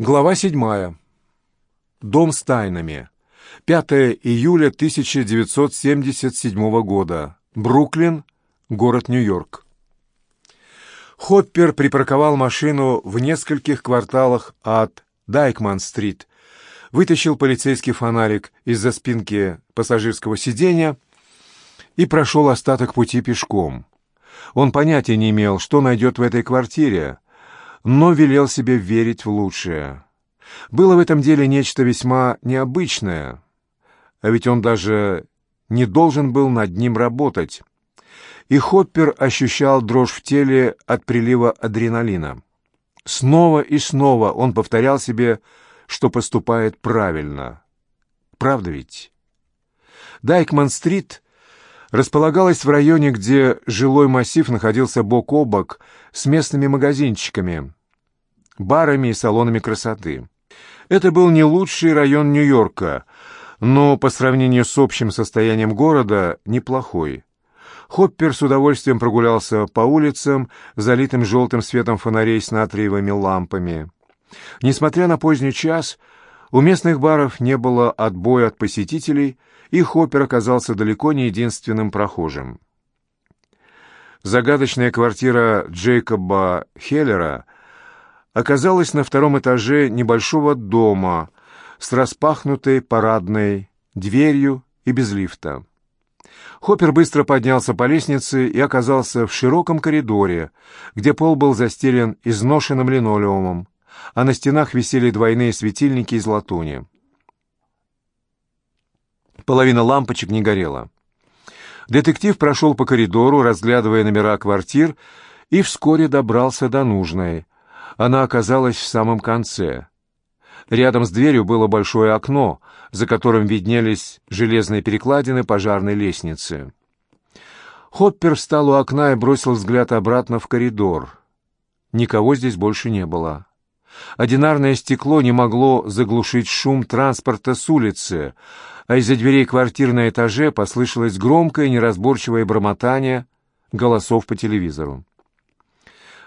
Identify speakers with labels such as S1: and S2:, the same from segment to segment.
S1: Глава седьмая. Дом с тайнами. 5 июля 1977 года. Бруклин, город Нью-Йорк. Хоппер припарковал машину в нескольких кварталах от Дайкман-стрит, вытащил полицейский фонарик из-за спинки пассажирского сиденья и прошел остаток пути пешком. Он понятия не имел, что найдет в этой квартире, но велел себе верить в лучшее. Было в этом деле нечто весьма необычное, а ведь он даже не должен был над ним работать. И Хоппер ощущал дрожь в теле от прилива адреналина. Снова и снова он повторял себе, что поступает правильно. Правда ведь? Дайкман-стрит располагалась в районе, где жилой массив находился бок о бок с местными магазинчиками, барами и салонами красоты. Это был не лучший район Нью-Йорка, но по сравнению с общим состоянием города неплохой. Хоппер с удовольствием прогулялся по улицам, залитым желтым светом фонарей с натриевыми лампами. Несмотря на поздний час, у местных баров не было отбоя от посетителей, и Хоппер оказался далеко не единственным прохожим. Загадочная квартира Джейкоба Хеллера оказалась на втором этаже небольшого дома с распахнутой парадной дверью и без лифта. Хоппер быстро поднялся по лестнице и оказался в широком коридоре, где пол был застелен изношенным линолеумом, а на стенах висели двойные светильники из латуни. Половина лампочек не горела. Детектив прошел по коридору, разглядывая номера квартир, и вскоре добрался до нужной. Она оказалась в самом конце. Рядом с дверью было большое окно, за которым виднелись железные перекладины пожарной лестницы. Хоппер встал у окна и бросил взгляд обратно в коридор. Никого здесь больше не было. Одинарное стекло не могло заглушить шум транспорта с улицы, а из-за дверей квартир на этаже послышалось громкое неразборчивое бормотание голосов по телевизору.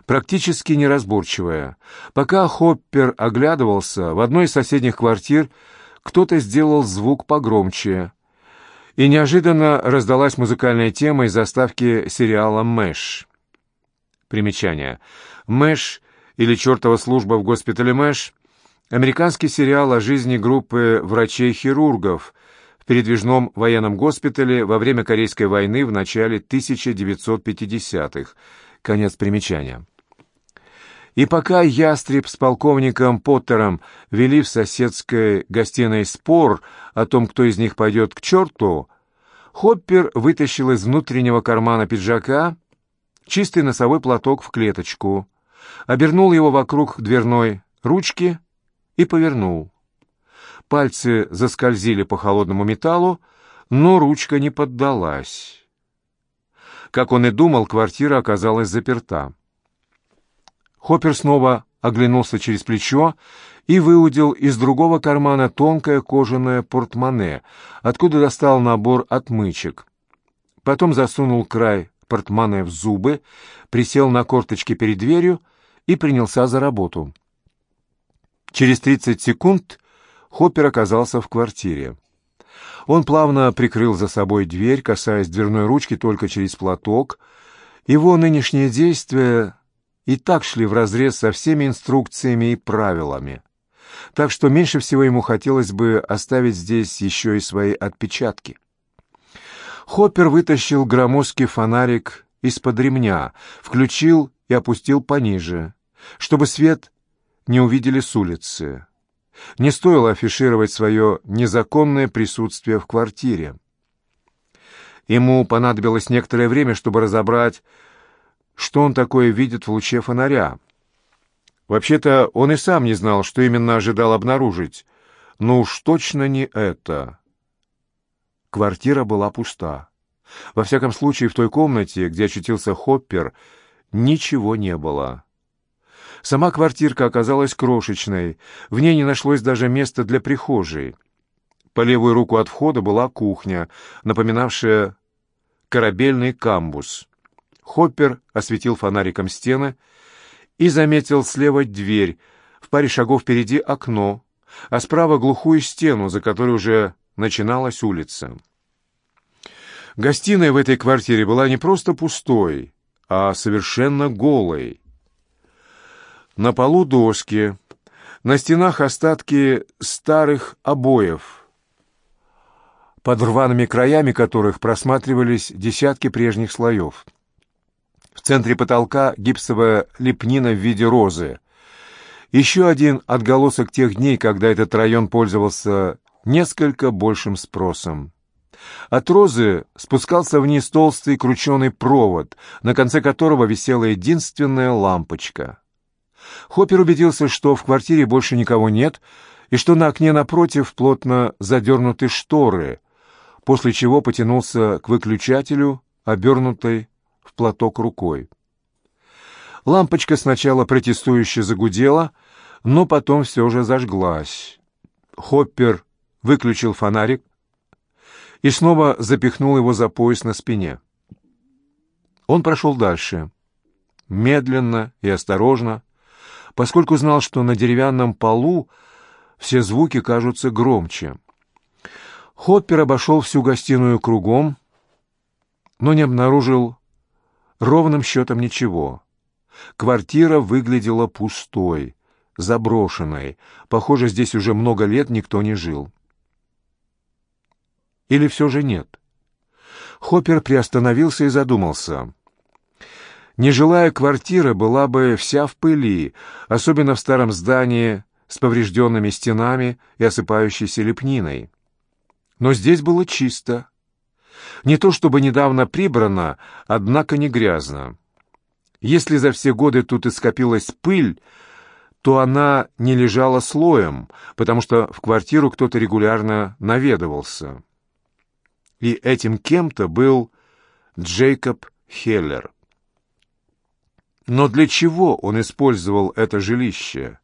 S1: Практически неразборчивое. Пока Хоппер оглядывался, в одной из соседних квартир кто-то сделал звук погромче, и неожиданно раздалась музыкальная тема из заставки сериала «Мэш». Примечание. «Мэш» или «Чертова служба в госпитале Мэш» — американский сериал о жизни группы врачей-хирургов в передвижном военном госпитале во время Корейской войны в начале 1950-х. Конец примечания. И пока Ястреб с полковником Поттером вели в соседской гостиной спор о том, кто из них пойдет к черту, Хоппер вытащил из внутреннего кармана пиджака чистый носовой платок в клеточку — обернул его вокруг дверной ручки и повернул. Пальцы заскользили по холодному металлу, но ручка не поддалась. Как он и думал, квартира оказалась заперта. Хоппер снова оглянулся через плечо и выудил из другого кармана тонкое кожаное портмоне, откуда достал набор отмычек. Потом засунул край портмоне в зубы, присел на корточки перед дверью и принялся за работу. Через 30 секунд Хоппер оказался в квартире. Он плавно прикрыл за собой дверь, касаясь дверной ручки только через платок. Его нынешние действия и так шли вразрез со всеми инструкциями и правилами. Так что меньше всего ему хотелось бы оставить здесь еще и свои отпечатки. Хоппер вытащил громоздкий фонарик из-под ремня, включил и опустил пониже, чтобы свет не увидели с улицы. Не стоило афишировать свое незаконное присутствие в квартире. Ему понадобилось некоторое время, чтобы разобрать, что он такое видит в луче фонаря. Вообще-то он и сам не знал, что именно ожидал обнаружить, но уж точно не это. Квартира была пуста. Во всяком случае, в той комнате, где очутился Хоппер, ничего не было. Сама квартирка оказалась крошечной, в ней не нашлось даже места для прихожей. По левую руку от входа была кухня, напоминавшая корабельный камбус. Хоппер осветил фонариком стены и заметил слева дверь, В паре шагов впереди окно, а справа глухую стену, за которой уже начиналась улица. Гостиная в этой квартире была не просто пустой, а совершенно голой. На полу доски, на стенах остатки старых обоев, под рваными краями которых просматривались десятки прежних слоев. В центре потолка гипсовая лепнина в виде розы. Еще один отголосок тех дней, когда этот район пользовался несколько большим спросом. От розы спускался вниз толстый крученый провод, на конце которого висела единственная лампочка. Хоппер убедился, что в квартире больше никого нет, и что на окне напротив плотно задернуты шторы, после чего потянулся к выключателю, обернутой в платок рукой. Лампочка сначала протестующе загудела, но потом все же зажглась. Хоппер выключил фонарик и снова запихнул его за пояс на спине. Он прошел дальше, медленно и осторожно, поскольку знал, что на деревянном полу все звуки кажутся громче. Хоппер обошел всю гостиную кругом, но не обнаружил ровным счетом ничего. Квартира выглядела пустой, заброшенной. Похоже, здесь уже много лет никто не жил. Или все же нет? Хоппер приостановился и задумался. Нежилая квартира была бы вся в пыли, особенно в старом здании с поврежденными стенами и осыпающейся лепниной. Но здесь было чисто. Не то чтобы недавно прибрано, однако не грязно. Если за все годы тут и скопилась пыль, то она не лежала слоем, потому что в квартиру кто-то регулярно наведывался. И этим кем-то был Джейкоб Хеллер. Но для чего он использовал это жилище?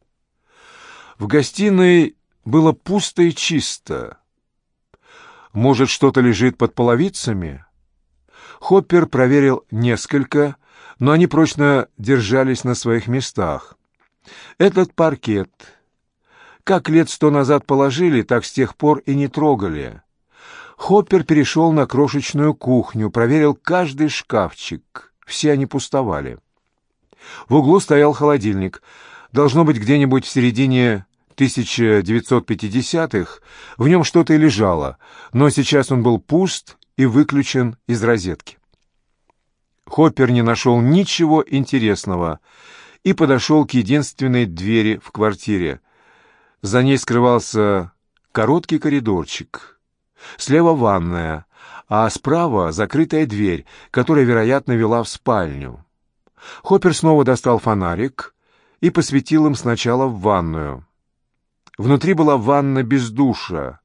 S1: В гостиной было пусто и чисто. Может, что-то лежит под половицами? Хоппер проверил несколько, но они прочно держались на своих местах. Этот паркет, как лет сто назад положили, так с тех пор и не трогали. Хоппер перешел на крошечную кухню, проверил каждый шкафчик. Все они пустовали. В углу стоял холодильник. Должно быть, где-нибудь в середине 1950-х в нем что-то и лежало, но сейчас он был пуст и выключен из розетки. Хоппер не нашел ничего интересного и подошел к единственной двери в квартире. За ней скрывался короткий коридорчик. Слева ванная, а справа закрытая дверь, которая, вероятно, вела в спальню. Хоппер снова достал фонарик и посветил им сначала в ванную. Внутри была ванна без душа,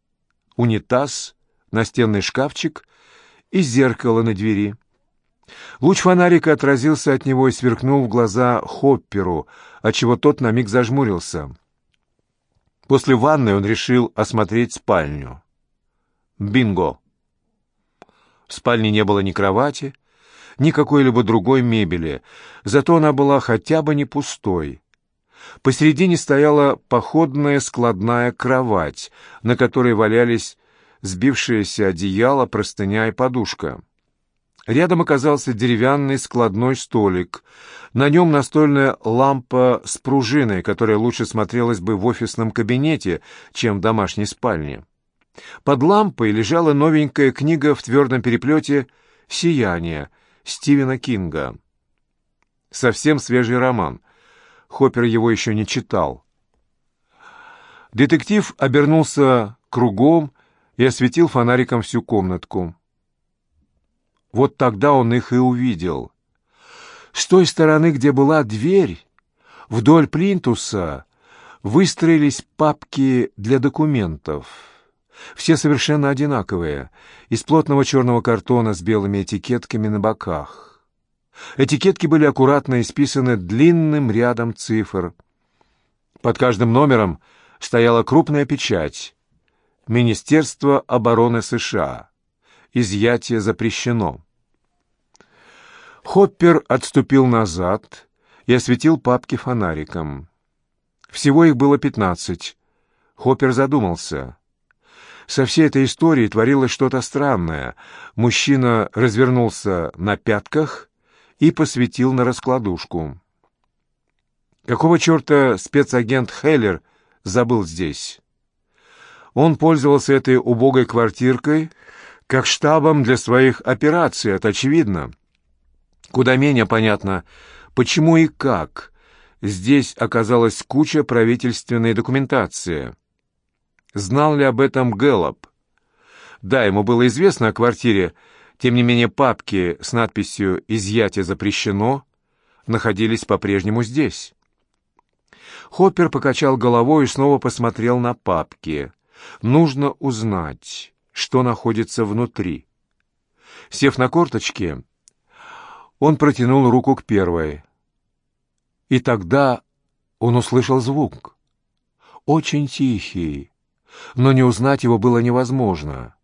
S1: унитаз, настенный шкафчик и зеркало на двери. Луч фонарика отразился от него и сверкнул в глаза Хопперу, отчего тот на миг зажмурился. После ванны он решил осмотреть спальню. Бинго! В спальне не было ни кровати, ни какой-либо другой мебели, зато она была хотя бы не пустой. Посередине стояла походная складная кровать, на которой валялись сбившееся одеяло, простыня и подушка. Рядом оказался деревянный складной столик. На нем настольная лампа с пружиной, которая лучше смотрелась бы в офисном кабинете, чем в домашней спальне. Под лампой лежала новенькая книга в твердом переплете «Сияние» Стивена Кинга. Совсем свежий роман — Хоппер его еще не читал. Детектив обернулся кругом и осветил фонариком всю комнатку. Вот тогда он их и увидел. С той стороны, где была дверь, вдоль плинтуса выстроились папки для документов. Все совершенно одинаковые, из плотного черного картона с белыми этикетками на боках. Этикетки были аккуратно исписаны длинным рядом цифр. Под каждым номером стояла крупная печать. Министерство обороны США. Изъятие запрещено. Хоппер отступил назад и осветил папки фонариком. Всего их было пятнадцать. Хоппер задумался. Со всей этой историей творилось что-то странное. Мужчина развернулся на пятках и посветил на раскладушку. Какого черта спецагент Хеллер забыл здесь? Он пользовался этой убогой квартиркой как штабом для своих операций, это очевидно. Куда менее понятно, почему и как здесь оказалась куча правительственной документации. Знал ли об этом Гэллоп? Да, ему было известно о квартире, тем не менее папки с надписью «Изъятие запрещено» находились по-прежнему здесь. Хоппер покачал головой и снова посмотрел на папки. Нужно узнать, что находится внутри. Сев на корточки, он протянул руку к первой. И тогда он услышал звук. Очень тихий, но не узнать его было невозможно.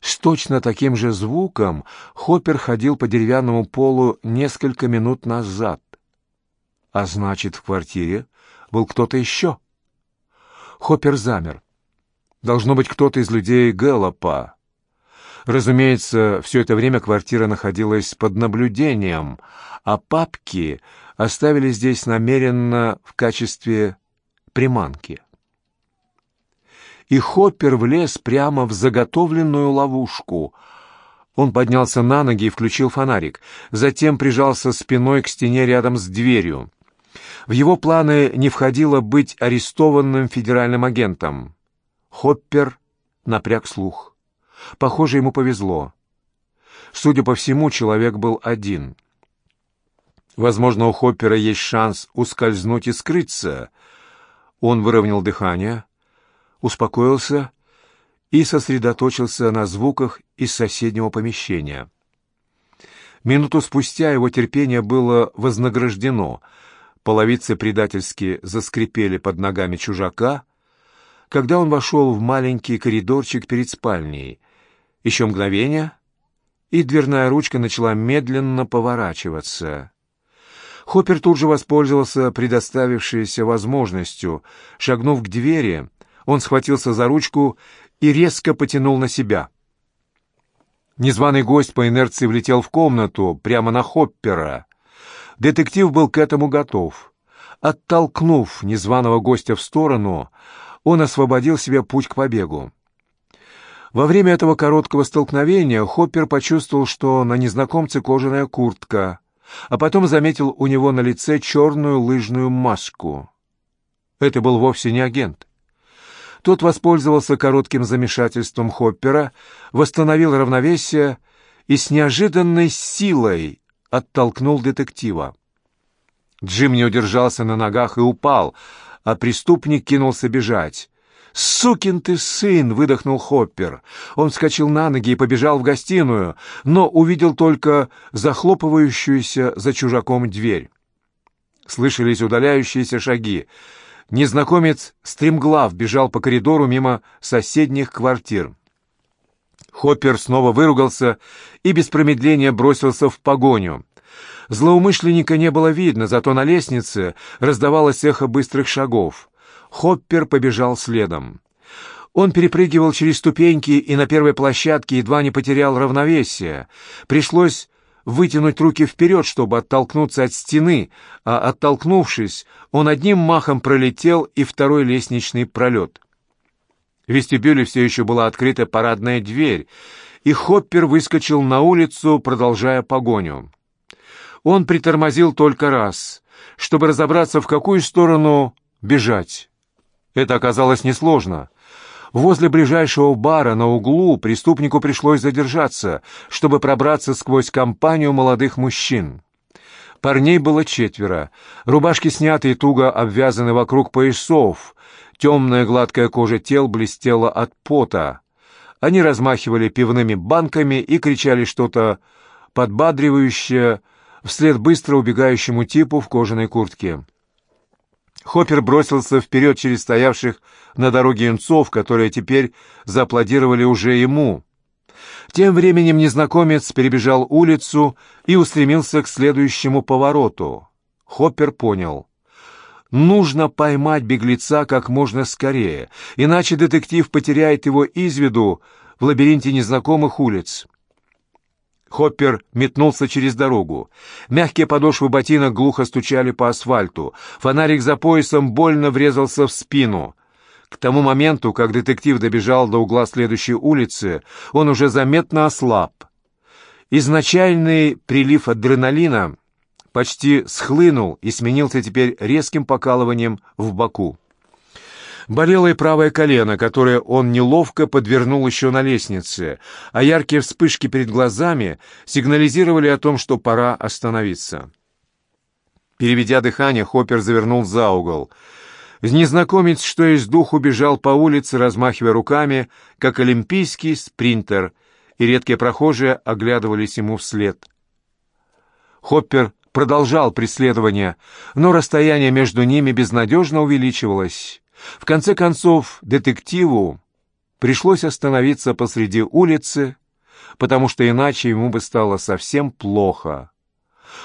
S1: С точно таким же звуком Хоппер ходил по деревянному полу несколько минут назад. А значит, в квартире был кто-то еще. Хоппер замер. Должно быть кто-то из людей Гэллопа. Разумеется, все это время квартира находилась под наблюдением, а папки оставили здесь намеренно в качестве приманки и Хоппер влез прямо в заготовленную ловушку. Он поднялся на ноги и включил фонарик, затем прижался спиной к стене рядом с дверью. В его планы не входило быть арестованным федеральным агентом. Хоппер напряг слух. Похоже, ему повезло. Судя по всему, человек был один. Возможно, у Хоппера есть шанс ускользнуть и скрыться. Он выровнял дыхание, успокоился и сосредоточился на звуках из соседнего помещения. Минуту спустя его терпение было вознаграждено. Половицы предательски заскрипели под ногами чужака, когда он вошел в маленький коридорчик перед спальней. Еще мгновение, и дверная ручка начала медленно поворачиваться. Хоппер тут же воспользовался предоставившейся возможностью. Шагнув к двери, он схватился за ручку и резко потянул на себя. Незваный гость по инерции влетел в комнату, прямо на Хоппера. Детектив был к этому готов. Оттолкнув незваного гостя в сторону, он освободил себе путь к побегу. Во время этого короткого столкновения Хоппер почувствовал, что на незнакомце кожаная куртка, а потом заметил у него на лице черную лыжную маску. Это был вовсе не агент. Тот воспользовался коротким замешательством Хоппера, восстановил равновесие и с неожиданной силой оттолкнул детектива. Джим не удержался на ногах и упал, а преступник кинулся бежать. «Сукин ты сын!» — выдохнул Хоппер. Он вскочил на ноги и побежал в гостиную, но увидел только захлопывающуюся за чужаком дверь. Слышались удаляющиеся шаги. Незнакомец стремглав бежал по коридору мимо соседних квартир. Хоппер снова выругался и без промедления бросился в погоню. Злоумышленника не было видно, зато на лестнице раздавалось эхо быстрых шагов. Хоппер побежал следом. Он перепрыгивал через ступеньки и на первой площадке едва не потерял равновесие. Пришлось вытянуть руки вперед, чтобы оттолкнуться от стены, а оттолкнувшись, он одним махом пролетел и второй лестничный пролет. В вестибюле все еще была открыта парадная дверь, и Хоппер выскочил на улицу, продолжая погоню. Он притормозил только раз, чтобы разобраться, в какую сторону бежать. Это оказалось несложно — Возле ближайшего бара на углу преступнику пришлось задержаться, чтобы пробраться сквозь компанию молодых мужчин. Парней было четверо. Рубашки сняты и туго обвязаны вокруг поясов. Темная гладкая кожа тел блестела от пота. Они размахивали пивными банками и кричали что-то подбадривающее вслед быстро убегающему типу в кожаной куртке. Хоппер бросился вперед через стоявших на дороге юнцов, которые теперь зааплодировали уже ему. Тем временем незнакомец перебежал улицу и устремился к следующему повороту. Хоппер понял. Нужно поймать беглеца как можно скорее, иначе детектив потеряет его из виду в лабиринте незнакомых улиц. Хоппер метнулся через дорогу. Мягкие подошвы ботинок глухо стучали по асфальту. Фонарик за поясом больно врезался в спину. К тому моменту, как детектив добежал до угла следующей улицы, он уже заметно ослаб. Изначальный прилив адреналина почти схлынул и сменился теперь резким покалыванием в боку. Болело и правое колено, которое он неловко подвернул еще на лестнице, а яркие вспышки перед глазами сигнализировали о том, что пора остановиться. Переведя дыхание, Хоппер завернул за угол. Незнакомец, что из духу, бежал по улице, размахивая руками, как олимпийский спринтер, и редкие прохожие оглядывались ему вслед. Хоппер продолжал преследование, но расстояние между ними безнадежно увеличивалось. В конце концов, детективу пришлось остановиться посреди улицы, потому что иначе ему бы стало совсем плохо.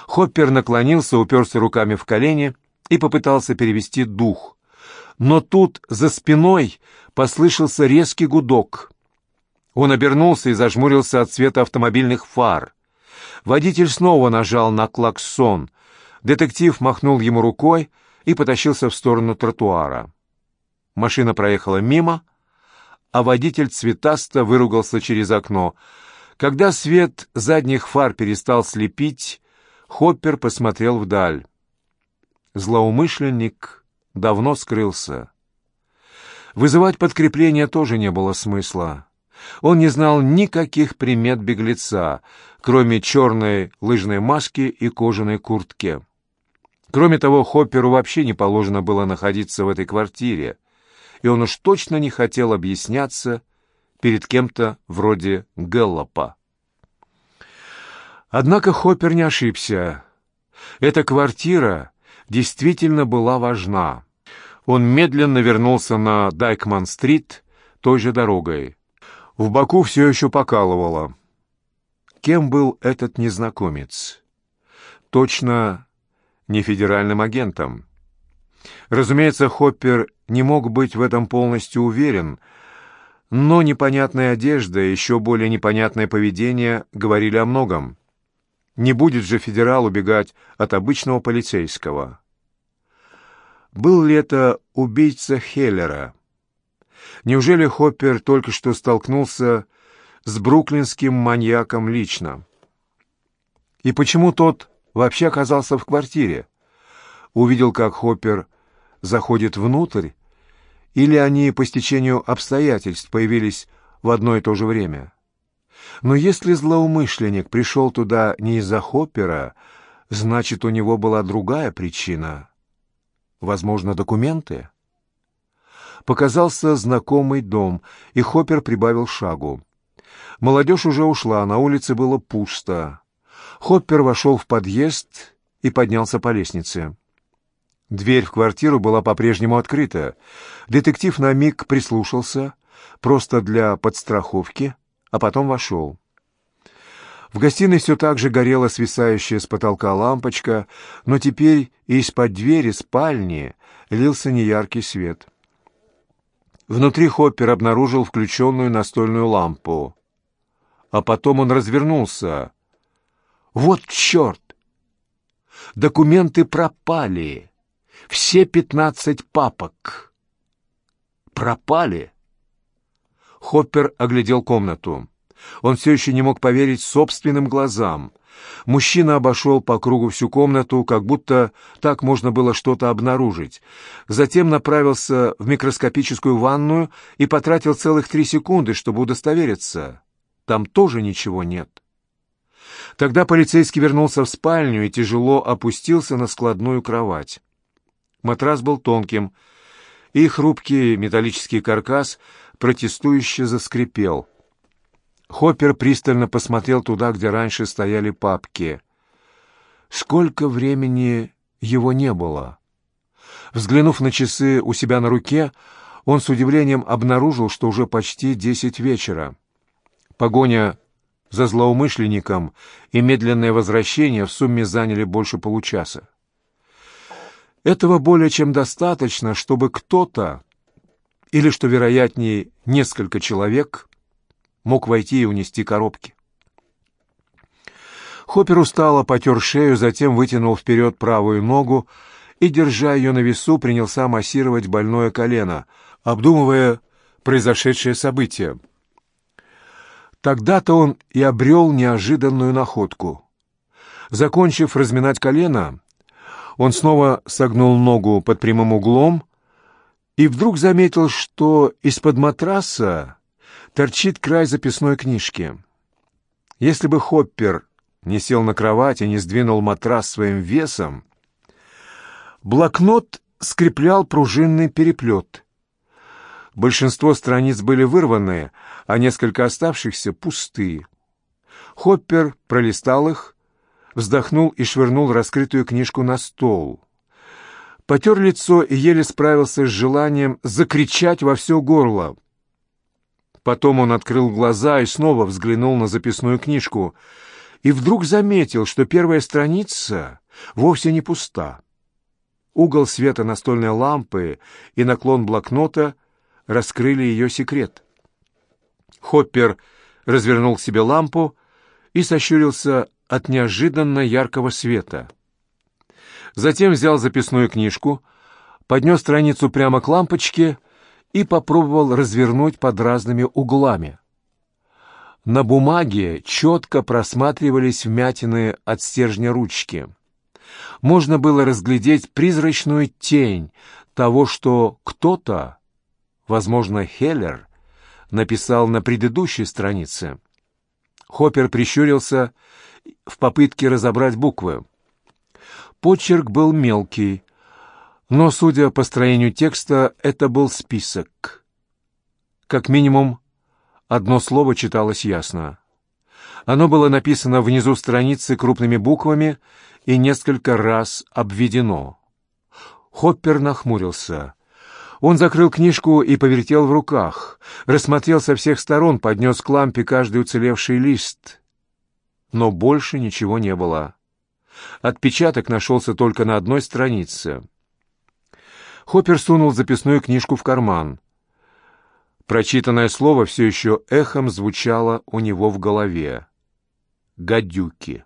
S1: Хоппер наклонился, уперся руками в колени и попытался перевести дух. Но тут за спиной послышался резкий гудок. Он обернулся и зажмурился от света автомобильных фар. Водитель снова нажал на клаксон. Детектив махнул ему рукой и потащился в сторону тротуара. Машина проехала мимо, а водитель цветасто выругался через окно. Когда свет задних фар перестал слепить, Хоппер посмотрел вдаль. Злоумышленник давно скрылся. Вызывать подкрепление тоже не было смысла. Он не знал никаких примет беглеца, кроме черной лыжной маски и кожаной куртки. Кроме того, Хопперу вообще не положено было находиться в этой квартире и он уж точно не хотел объясняться перед кем-то вроде Гэллопа. Однако Хоппер не ошибся. Эта квартира действительно была важна. Он медленно вернулся на Дайкман-стрит той же дорогой. В боку все еще покалывало. Кем был этот незнакомец? Точно не федеральным агентом. Разумеется, Хоппер не мог быть в этом полностью уверен, но непонятная одежда и еще более непонятное поведение говорили о многом. Не будет же федерал убегать от обычного полицейского. Был ли это убийца Хеллера? Неужели Хоппер только что столкнулся с бруклинским маньяком лично? И почему тот вообще оказался в квартире? Увидел, как Хоппер заходит внутрь, или они по стечению обстоятельств появились в одно и то же время. Но если злоумышленник пришел туда не из-за Хоппера, значит, у него была другая причина. Возможно, документы? Показался знакомый дом, и Хоппер прибавил шагу. Молодежь уже ушла, на улице было пусто. Хоппер вошел в подъезд и поднялся по лестнице. Дверь в квартиру была по-прежнему открыта. Детектив на миг прислушался, просто для подстраховки, а потом вошел. В гостиной все так же горела свисающая с потолка лампочка, но теперь из-под двери спальни лился неяркий свет. Внутри Хоппер обнаружил включенную настольную лампу. А потом он развернулся. «Вот черт! Документы пропали!» Все пятнадцать папок пропали. Хоппер оглядел комнату. Он все еще не мог поверить собственным глазам. Мужчина обошел по кругу всю комнату, как будто так можно было что-то обнаружить. Затем направился в микроскопическую ванную и потратил целых три секунды, чтобы удостовериться. Там тоже ничего нет. Тогда полицейский вернулся в спальню и тяжело опустился на складную кровать. Матрас был тонким, и хрупкий металлический каркас протестующе заскрипел. Хоппер пристально посмотрел туда, где раньше стояли папки. Сколько времени его не было? Взглянув на часы у себя на руке, он с удивлением обнаружил, что уже почти десять вечера. Погоня за злоумышленником и медленное возвращение в сумме заняли больше получаса. Этого более чем достаточно, чтобы кто-то, или, что вероятнее, несколько человек, мог войти и унести коробки. Хоппер устало потер шею, затем вытянул вперед правую ногу и, держа ее на весу, принялся массировать больное колено, обдумывая произошедшее событие. Тогда-то он и обрел неожиданную находку. Закончив разминать колено, он снова согнул ногу под прямым углом и вдруг заметил, что из-под матраса торчит край записной книжки. Если бы Хоппер не сел на кровать и не сдвинул матрас своим весом, блокнот скреплял пружинный переплет. Большинство страниц были вырваны, а несколько оставшихся пустые. Хоппер пролистал их, вздохнул и швырнул раскрытую книжку на стол. Потер лицо и еле справился с желанием закричать во все горло. Потом он открыл глаза и снова взглянул на записную книжку и вдруг заметил, что первая страница вовсе не пуста. Угол света настольной лампы и наклон блокнота раскрыли ее секрет. Хоппер развернул к себе лампу и сощурился от неожиданно яркого света. Затем взял записную книжку, поднес страницу прямо к лампочке и попробовал развернуть под разными углами. На бумаге четко просматривались вмятины от стержня ручки. Можно было разглядеть призрачную тень того, что кто-то, возможно, Хеллер, написал на предыдущей странице. Хоппер прищурился в попытке разобрать буквы. Почерк был мелкий, но, судя по строению текста, это был список. Как минимум, одно слово читалось ясно. Оно было написано внизу страницы крупными буквами и несколько раз обведено. Хоппер нахмурился. Он закрыл книжку и повертел в руках, рассмотрел со всех сторон, поднес к лампе каждый уцелевший лист. Но больше ничего не было. Отпечаток нашелся только на одной странице. Хоппер сунул записную книжку в карман. Прочитанное слово все еще эхом звучало у него в голове. «Гадюки».